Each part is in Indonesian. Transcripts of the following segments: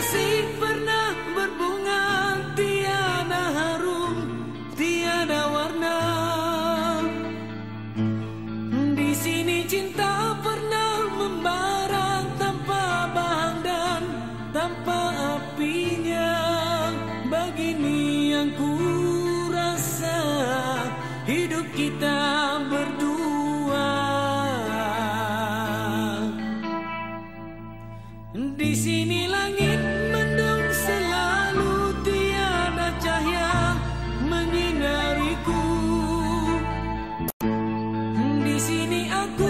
see. Di sini langit mendung selalu tiada cahaya menyinariku. Di sini aku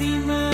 Fátima.